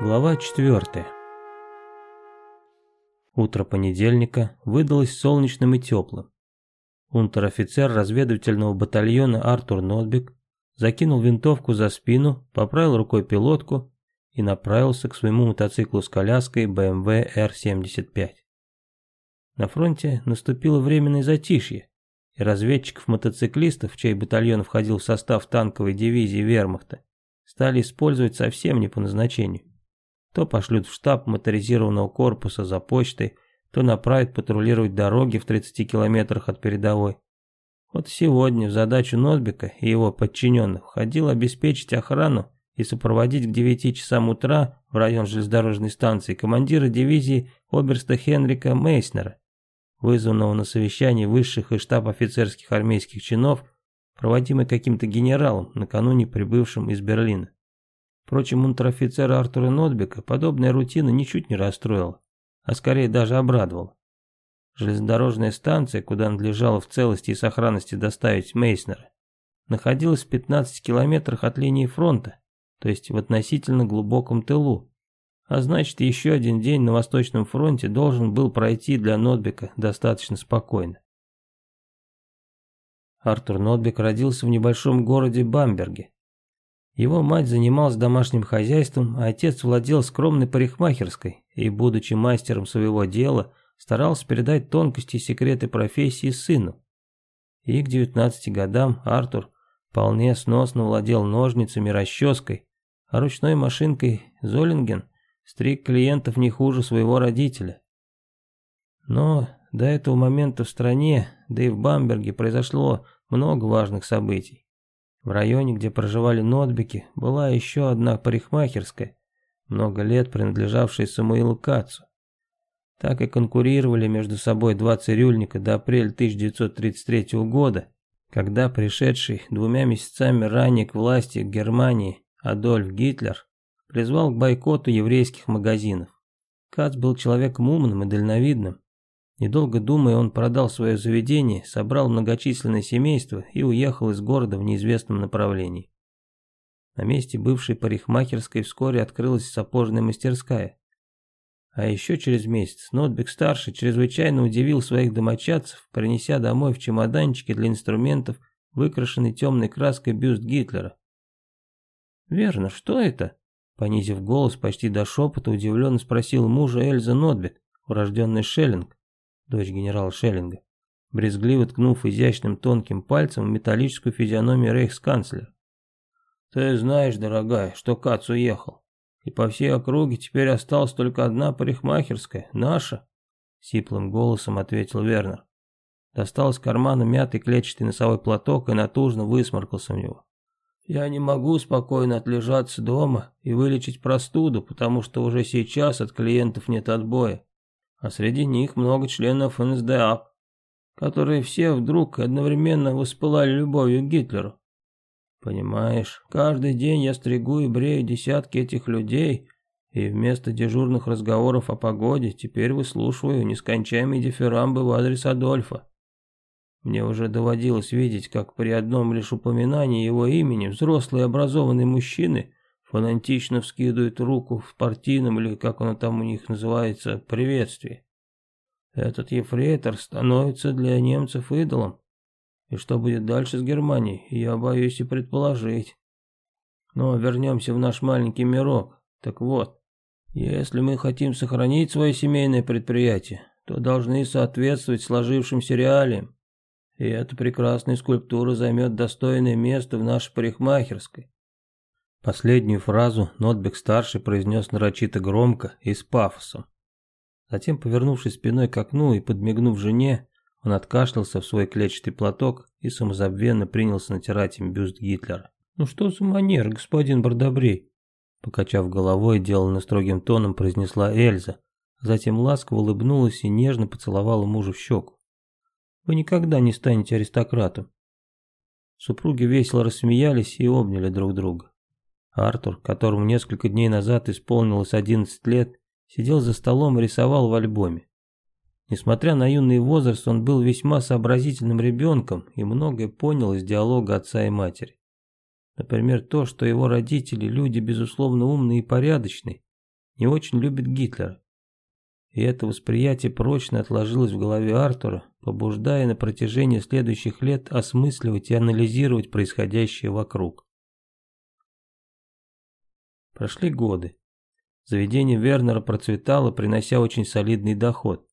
Глава 4. Утро понедельника выдалось солнечным и теплым. Унтер-офицер разведывательного батальона Артур Нотбек закинул винтовку за спину, поправил рукой пилотку и направился к своему мотоциклу с коляской BMW R75. На фронте наступило временное затишье, и разведчиков-мотоциклистов, чей батальон входил в состав танковой дивизии вермахта, стали использовать совсем не по назначению. То пошлют в штаб моторизированного корпуса за почтой, то направят патрулировать дороги в 30 километрах от передовой. Вот сегодня в задачу Нотбека и его подчиненных входило обеспечить охрану и сопроводить к 9 часам утра в район железнодорожной станции командира дивизии оберста Хенрика Мейснера, вызванного на совещание высших и штаб-офицерских армейских чинов, проводимый каким-то генералом, накануне прибывшим из Берлина. Впрочем, унтер-офицера Артура Нотбека подобная рутина ничуть не расстроила, а скорее даже обрадовала. Железнодорожная станция, куда надлежало в целости и сохранности доставить Мейснера, находилась в 15 километрах от линии фронта, то есть в относительно глубоком тылу. А значит, еще один день на Восточном фронте должен был пройти для Нотбека достаточно спокойно. Артур Нотбек родился в небольшом городе Бамберге, его мать занималась домашним хозяйством, а отец владел скромной парикмахерской и, будучи мастером своего дела, старался передать тонкости и секреты профессии сыну. И к 19 годам Артур вполне сносно владел ножницами, расческой, а ручной машинкой Золинген стриг клиентов не хуже своего родителя. Но до этого момента в стране, да и в Бамберге произошло много важных событий. В районе, где проживали Нотбеки, была еще одна парикмахерская, много лет принадлежавшая Самуилу Кацу. Так и конкурировали между собой два цирюльника до апреля 1933 года, когда пришедший двумя месяцами ранее к власти Германии Адольф Гитлер призвал к бойкоту еврейских магазинов. Кац был человеком умным и дальновидным, Недолго думая, он продал свое заведение, собрал многочисленное семейство и уехал из города в неизвестном направлении. На месте бывшей парикмахерской вскоре открылась сапожная мастерская. А еще через месяц Нотбек-старший чрезвычайно удивил своих домочадцев, принеся домой в чемоданчике для инструментов выкрашенный темной краской бюст Гитлера. «Верно, что это?» Понизив голос почти до шепота, удивленно спросил мужа Эльза Нотбек, урожденный Шеллинг, дочь генерала Шеллинга, брезгливо ткнув изящным тонким пальцем в металлическую физиономию рейхсканцлера. «Ты знаешь, дорогая, что Кац уехал, и по всей округе теперь осталась только одна парикмахерская, наша», — сиплым голосом ответил Вернер. Достал из кармана мятый клетчатый носовой платок и натужно высморкался в него. «Я не могу спокойно отлежаться дома и вылечить простуду, потому что уже сейчас от клиентов нет отбоя а среди них много членов НСДАП, которые все вдруг одновременно воспылали любовью к Гитлеру. Понимаешь, каждый день я стригу и брею десятки этих людей, и вместо дежурных разговоров о погоде теперь выслушиваю нескончаемые дифирамбы в адрес Адольфа. Мне уже доводилось видеть, как при одном лишь упоминании его имени взрослые образованные мужчины фанатично вскидывает руку в партийном, или как оно там у них называется, приветствии. Этот ефрейтор становится для немцев идолом. И что будет дальше с Германией, я боюсь и предположить. Но вернемся в наш маленький мирок. Так вот, если мы хотим сохранить свое семейное предприятие, то должны соответствовать сложившимся реалиям. И эта прекрасная скульптура займет достойное место в нашей парикмахерской. Последнюю фразу Нотбек-старший произнес нарочито громко и с пафосом. Затем, повернувшись спиной к окну и подмигнув жене, он откашлялся в свой клетчатый платок и самозабвенно принялся натирать им бюст Гитлера. «Ну что за манер, господин Бардобрей?» Покачав головой, деланно строгим тоном произнесла Эльза, затем ласково улыбнулась и нежно поцеловала мужа в щеку. «Вы никогда не станете аристократом». Супруги весело рассмеялись и обняли друг друга. Артур, которому несколько дней назад исполнилось 11 лет, сидел за столом и рисовал в альбоме. Несмотря на юный возраст, он был весьма сообразительным ребенком и многое понял из диалога отца и матери. Например, то, что его родители люди, безусловно, умные и порядочные, не очень любит Гитлера. И это восприятие прочно отложилось в голове Артура, побуждая на протяжении следующих лет осмысливать и анализировать происходящее вокруг. Прошли годы. Заведение Вернера процветало, принося очень солидный доход.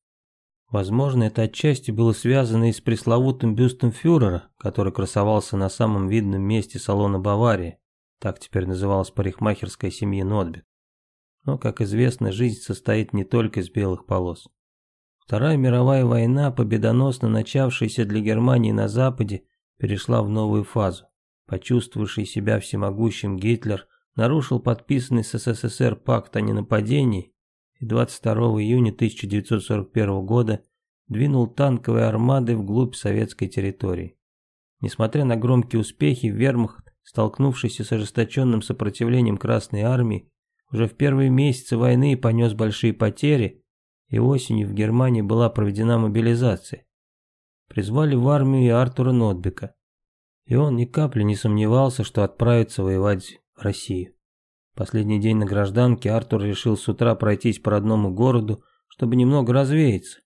Возможно, это отчасти было связано и с пресловутым бюстом фюрера, который красовался на самом видном месте салона Баварии, так теперь называлась парикмахерская семьи Нотбек. Но, как известно, жизнь состоит не только из белых полос. Вторая мировая война, победоносно начавшаяся для Германии на Западе, перешла в новую фазу. Почувствовавший себя всемогущим Гитлер нарушил подписанный с СССР пакт о ненападении и 22 июня 1941 года двинул танковые армады вглубь советской территории. Несмотря на громкие успехи, вермахт, столкнувшийся с ожесточенным сопротивлением Красной Армии, уже в первые месяцы войны понес большие потери, и осенью в Германии была проведена мобилизация. Призвали в армию и Артура Нотбека, и он ни капли не сомневался, что отправится воевать Россию. Последний день на гражданке Артур решил с утра пройтись по родному городу, чтобы немного развеяться.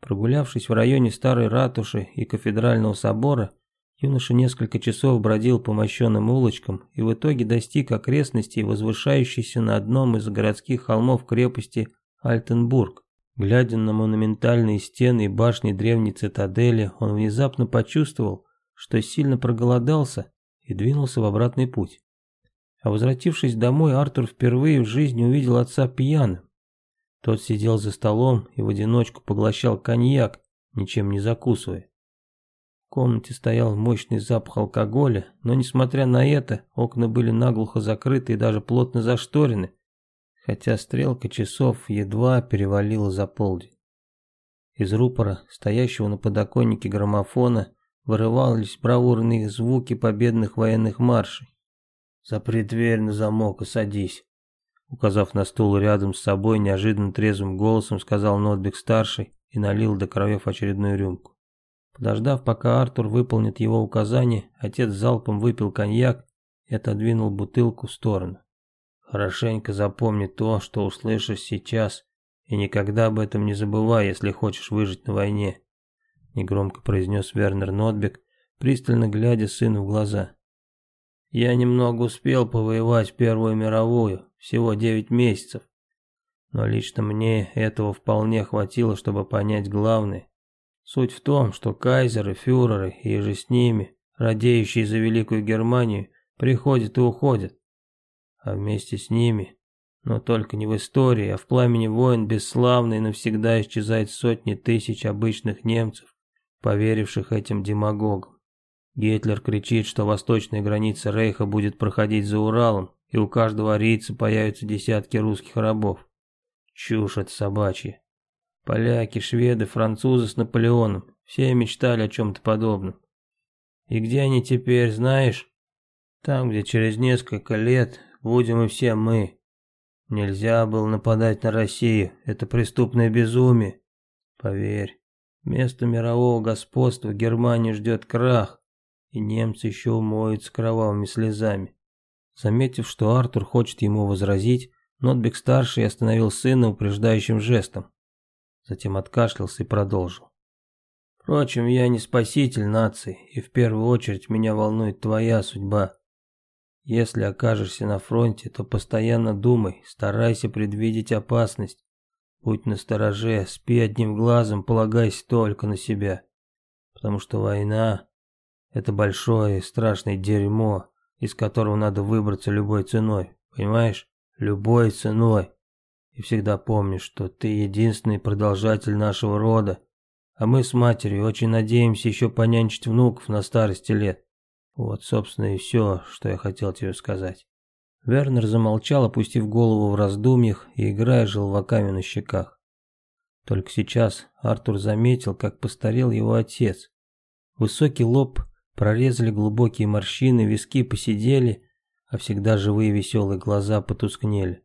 Прогулявшись в районе старой ратуши и кафедрального собора, юноша несколько часов бродил по мощенным улочкам и в итоге достиг окрестностей, возвышающейся на одном из городских холмов крепости Альтенбург. Глядя на монументальные стены и башни древней цитадели, он внезапно почувствовал, что сильно проголодался и двинулся в обратный путь. А возвратившись домой, Артур впервые в жизни увидел отца пьяным. Тот сидел за столом и в одиночку поглощал коньяк, ничем не закусывая. В комнате стоял мощный запах алкоголя, но несмотря на это, окна были наглухо закрыты и даже плотно зашторены, хотя стрелка часов едва перевалила за полдень. Из рупора, стоящего на подоконнике граммофона, вырывались бравурные звуки победных военных маршей. «Запри дверь на замок и садись», указав на стул рядом с собой, неожиданно трезвым голосом сказал Нотбек-старший и налил до краев очередную рюмку. Подождав, пока Артур выполнит его указание, отец залпом выпил коньяк и отодвинул бутылку в сторону. «Хорошенько запомни то, что услышишь сейчас, и никогда об этом не забывай, если хочешь выжить на войне», негромко произнес Вернер Нотбек, пристально глядя сыну в глаза. Я немного успел повоевать Первую мировую, всего девять месяцев. Но лично мне этого вполне хватило, чтобы понять главное. Суть в том, что кайзеры, фюреры и же с ними, радеющие за Великую Германию, приходят и уходят. А вместе с ними, но только не в истории, а в пламени войн бесславно навсегда исчезают сотни тысяч обычных немцев, поверивших этим демагогам. Гитлер кричит, что восточная граница Рейха будет проходить за Уралом, и у каждого арийца появятся десятки русских рабов. Чушь это собачья. Поляки, шведы, французы с Наполеоном, все мечтали о чем-то подобном. И где они теперь, знаешь? Там, где через несколько лет будем и все мы. Нельзя было нападать на Россию, это преступное безумие. Поверь, вместо мирового господства Германии ждет крах и немцы еще умоются кровавыми слезами. Заметив, что Артур хочет ему возразить, Нотбек-старший остановил сына упреждающим жестом. Затем откашлялся и продолжил. Впрочем, я не спаситель нации, и в первую очередь меня волнует твоя судьба. Если окажешься на фронте, то постоянно думай, старайся предвидеть опасность. Будь настороже, спи одним глазом, полагайся только на себя. Потому что война это большое и страшное дерьмо, из которого надо выбраться любой ценой, понимаешь? Любой ценой. И всегда помни, что ты единственный продолжатель нашего рода, а мы с матерью очень надеемся еще понянчить внуков на старости лет. Вот, собственно, и все, что я хотел тебе сказать. Вернер замолчал, опустив голову в раздумьях и играя желваками на щеках. Только сейчас Артур заметил, как постарел его отец. Высокий лоб Прорезали глубокие морщины, виски посидели, а всегда живые веселые глаза потускнели.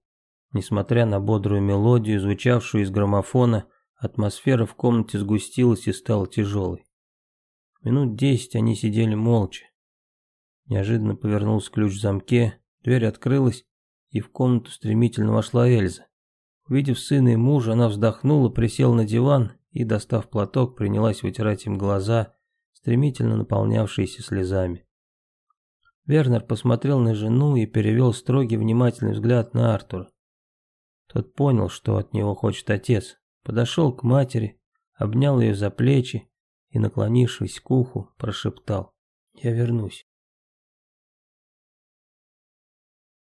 Несмотря на бодрую мелодию, звучавшую из граммофона, атмосфера в комнате сгустилась и стала тяжелой. Минут десять они сидели молча. Неожиданно повернулся ключ в замке, дверь открылась, и в комнату стремительно вошла Эльза. Увидев сына и мужа, она вздохнула, присела на диван и, достав платок, принялась вытирать им глаза, стремительно наполнявшиеся слезами. Вернер посмотрел на жену и перевел строгий внимательный взгляд на Артура. Тот понял, что от него хочет отец, подошел к матери, обнял ее за плечи и, наклонившись к уху, прошептал «Я вернусь».